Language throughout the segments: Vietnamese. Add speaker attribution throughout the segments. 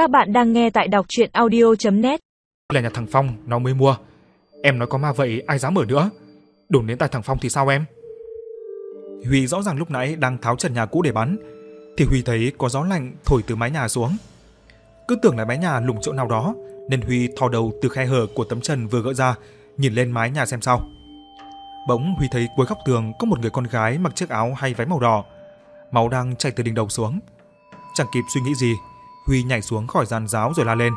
Speaker 1: Các bạn đang nghe tại đọc chuyện audio.net
Speaker 2: Là nhà thằng Phong nó mới mua. Em nói có ma vậy ai dám mở nữa. Đồn đến tai thằng Phong thì sao em? Huy rõ ràng lúc nãy đang tháo trần nhà cũ để bắn, thì Huy thấy có gió lạnh thổi từ mái nhà xuống. Cứ tưởng là mái nhà lủng chỗ nào đó, nên Huy thò đầu từ khe hở của tấm trần vừa gỡ ra, nhìn lên mái nhà xem sao. Bỗng Huy thấy cuối góc tường có một người con gái mặc chiếc áo hay váy màu đỏ, máu đang chảy từ đỉnh đầu xuống. Chẳng kịp suy nghĩ gì, Huy nhảy xuống khỏi giàn giáo rồi la lên.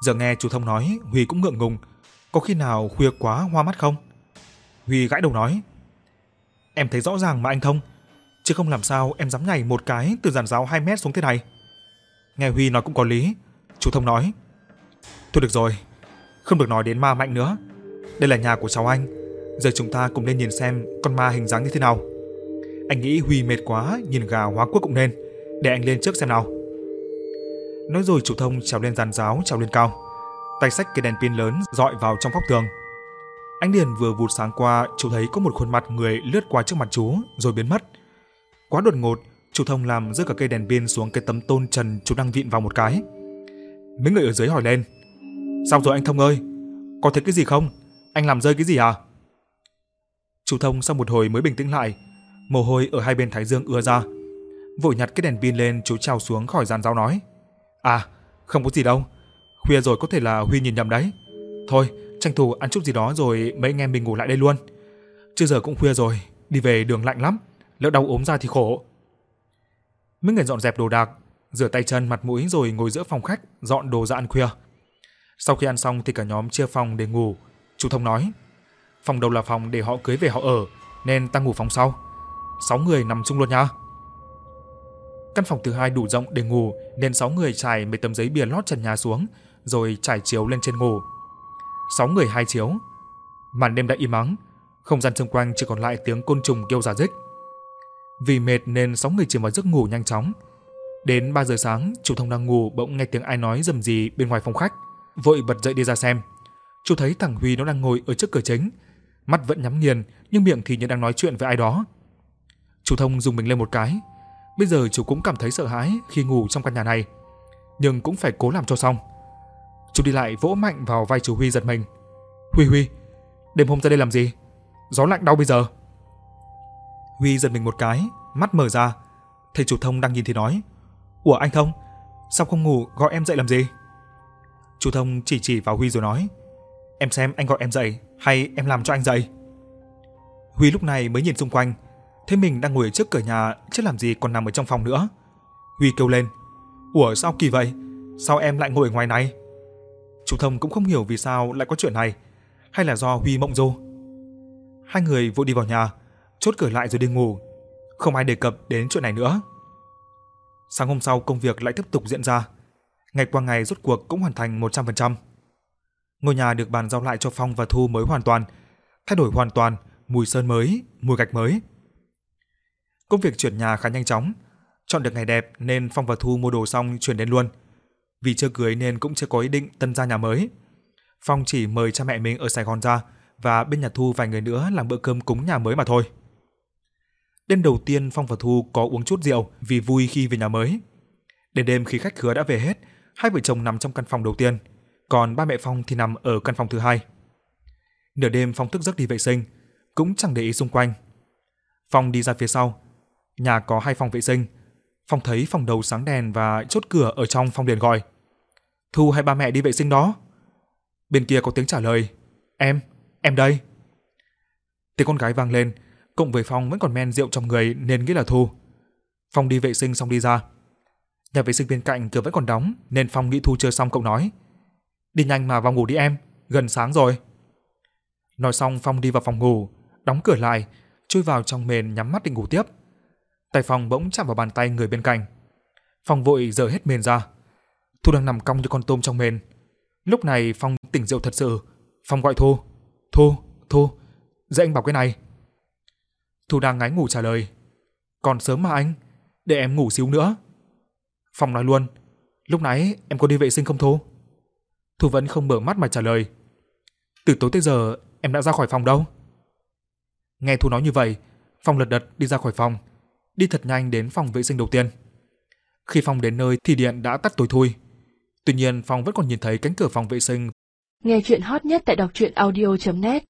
Speaker 2: Giờ nghe chú Thông nói, Huy cũng ngượng ngùng, có khi nào khuya quá hoa mắt không? Huy gãi đầu nói, em thấy rõ ràng mà anh Thông, chứ không làm sao em dám nhảy một cái từ giàn giáo 2 mét xuống thế này. Nghe Huy nói cũng có lý, chú Thông nói, thôi được rồi, không được nói đến ma mạnh nữa, đây là nhà của cháu anh, giờ chúng ta cùng lên nhìn xem con ma hình dáng như thế nào. Anh nghĩ Huy mệt quá, nhìn gà hóa quốc cũng nên, để anh lên trước xem nào. Nói rồi chủ thông trèo lên giàn giáo trèo lên cao, tay sách cái đèn pin lớn dọi vào trong góc tường. Ánh đèn vừa vụt sáng qua, chú thấy có một khuôn mặt người lướt qua trước mặt chú rồi biến mất. Quá đột ngột, chủ thông làm rơi cả cây đèn pin xuống cái tấm tôn trần chú đang vịn vào một cái. Mấy người ở dưới hỏi lên, sao rồi anh Thông ơi, có thấy cái gì không? Anh làm rơi cái gì à? Chủ thông sau một hồi mới bình tĩnh lại, mồ hôi ở hai bên thái dương ưa ra. Vội nhặt cái đèn pin lên, chú trèo xuống khỏi giàn giáo nói: "À, không có gì đâu. Khuya rồi có thể là Huy nhìn nhầm đấy. Thôi, tranh thủ ăn chút gì đó rồi mấy anh em mình ngủ lại đây luôn. Chứ giờ cũng khuya rồi, đi về đường lạnh lắm, lỡ đau ốm ra thì khổ." Mấy người dọn dẹp đồ đạc, rửa tay chân mặt mũi rồi ngồi giữa phòng khách dọn đồ ra ăn khuya. Sau khi ăn xong thì cả nhóm chia phòng để ngủ. Chú Thông nói: "Phòng đầu là phòng để họ cưới về họ ở, nên ta ngủ phòng sau." sáu người nằm chung luôn nha. Căn phòng thứ hai đủ rộng để ngủ nên sáu người trải mấy tấm giấy bìa lót trần nhà xuống rồi trải chiếu lên trên ngủ. Sáu người hai chiếu. Màn đêm đã im ắng, không gian xung quanh chỉ còn lại tiếng côn trùng kêu rả rích. Vì mệt nên sáu người chìm vào giấc ngủ nhanh chóng. Đến 3 giờ sáng, chủ thông đang ngủ bỗng nghe tiếng ai nói rầm rì bên ngoài phòng khách, vội bật dậy đi ra xem. Chú thấy thằng Huy nó đang ngồi ở trước cửa chính, mắt vẫn nhắm nghiền nhưng miệng thì như đang nói chuyện với ai đó. Chú Thông dùng mình lên một cái. Bây giờ chú cũng cảm thấy sợ hãi khi ngủ trong căn nhà này, nhưng cũng phải cố làm cho xong. Chú đi lại vỗ mạnh vào vai chú Huy giật mình. "Huy Huy, đêm hôm ra đây làm gì? Gió lạnh đau bây giờ." Huy giật mình một cái, mắt mở ra, thấy chú Thông đang nhìn thì nói: "Ủa anh Thông, sao không ngủ gọi em dậy làm gì?" Chú Thông chỉ chỉ vào Huy rồi nói: "Em xem anh gọi em dậy hay em làm cho anh dậy?" Huy lúc này mới nhìn xung quanh, thế mình đang ngồi ở trước cửa nhà, chứ làm gì còn nằm ở trong phòng nữa. Huy kêu lên, "Ủa sao kỳ vậy? Sao em lại ngồi ở ngoài này?" Chú Thông cũng không hiểu vì sao lại có chuyện này, hay là do Huy mộng du. Hai người vội đi vào nhà, chốt cửa lại rồi đi ngủ, không ai đề cập đến chuyện này nữa. Sáng hôm sau công việc lại tiếp tục diễn ra. Ngày qua ngày rốt cuộc cũng hoàn thành 100%. Ngôi nhà được bàn giao lại cho Phong và Thu mới hoàn toàn, thay đổi hoàn toàn, mùi sơn mới, mùi gạch mới. Công việc chuyển nhà khá nhanh chóng, chọn được ngày đẹp nên Phong và Thu mua đồ xong chuyển đến luôn. Vì chưa cưới nên cũng chưa có ý định tân gia nhà mới. Phong chỉ mời cha mẹ mình ở Sài Gòn ra và bên nhà Thu vài người nữa làm bữa cơm cúng nhà mới mà thôi. Đêm đầu tiên Phong và Thu có uống chút rượu vì vui khi về nhà mới. Đến đêm khi khách khứa đã về hết, hai vợ chồng nằm trong căn phòng đầu tiên, còn ba mẹ Phong thì nằm ở căn phòng thứ hai. Nửa đêm Phong thức giấc đi vệ sinh, cũng chẳng để ý xung quanh. Phong đi ra phía sau, Nhà có hai phòng vệ sinh. Phong thấy phòng đầu sáng đèn và chốt cửa ở trong phòng liền gọi. Thu hay ba mẹ đi vệ sinh đó? Bên kia có tiếng trả lời. Em, em đây. Tiếng con gái vang lên, cộng với Phong vẫn còn men rượu trong người nên nghĩ là Thu. Phong đi vệ sinh xong đi ra. Nhà vệ sinh bên cạnh cửa vẫn còn đóng nên Phong nghĩ Thu chưa xong cậu nói. Đi nhanh mà vào ngủ đi em, gần sáng rồi. Nói xong Phong đi vào phòng ngủ, đóng cửa lại, chui vào trong mền nhắm mắt định ngủ tiếp. Tay Phong bỗng chạm vào bàn tay người bên cạnh. Phong vội giở hết mền ra. Thu đang nằm cong như con tôm trong mền. Lúc này Phong tỉnh rượu thật sự. Phong gọi Thu. Thu, Thu, dậy anh bảo cái này. Thu đang ngáy ngủ trả lời. Còn sớm mà anh, để em ngủ xíu nữa. Phong nói luôn. Lúc nãy em có đi vệ sinh không Thu? Thu vẫn không mở mắt mà trả lời. Từ tối tới giờ em đã ra khỏi phòng đâu? Nghe Thu nói như vậy, Phong lật đật đi ra khỏi phòng đi thật nhanh đến phòng vệ sinh đầu tiên. Khi Phong đến nơi thì điện đã tắt tối thui. Tuy nhiên, Phong vẫn còn nhìn thấy cánh cửa phòng vệ sinh.
Speaker 3: Nghe chuyện hot nhất tại đọc truyện audio.net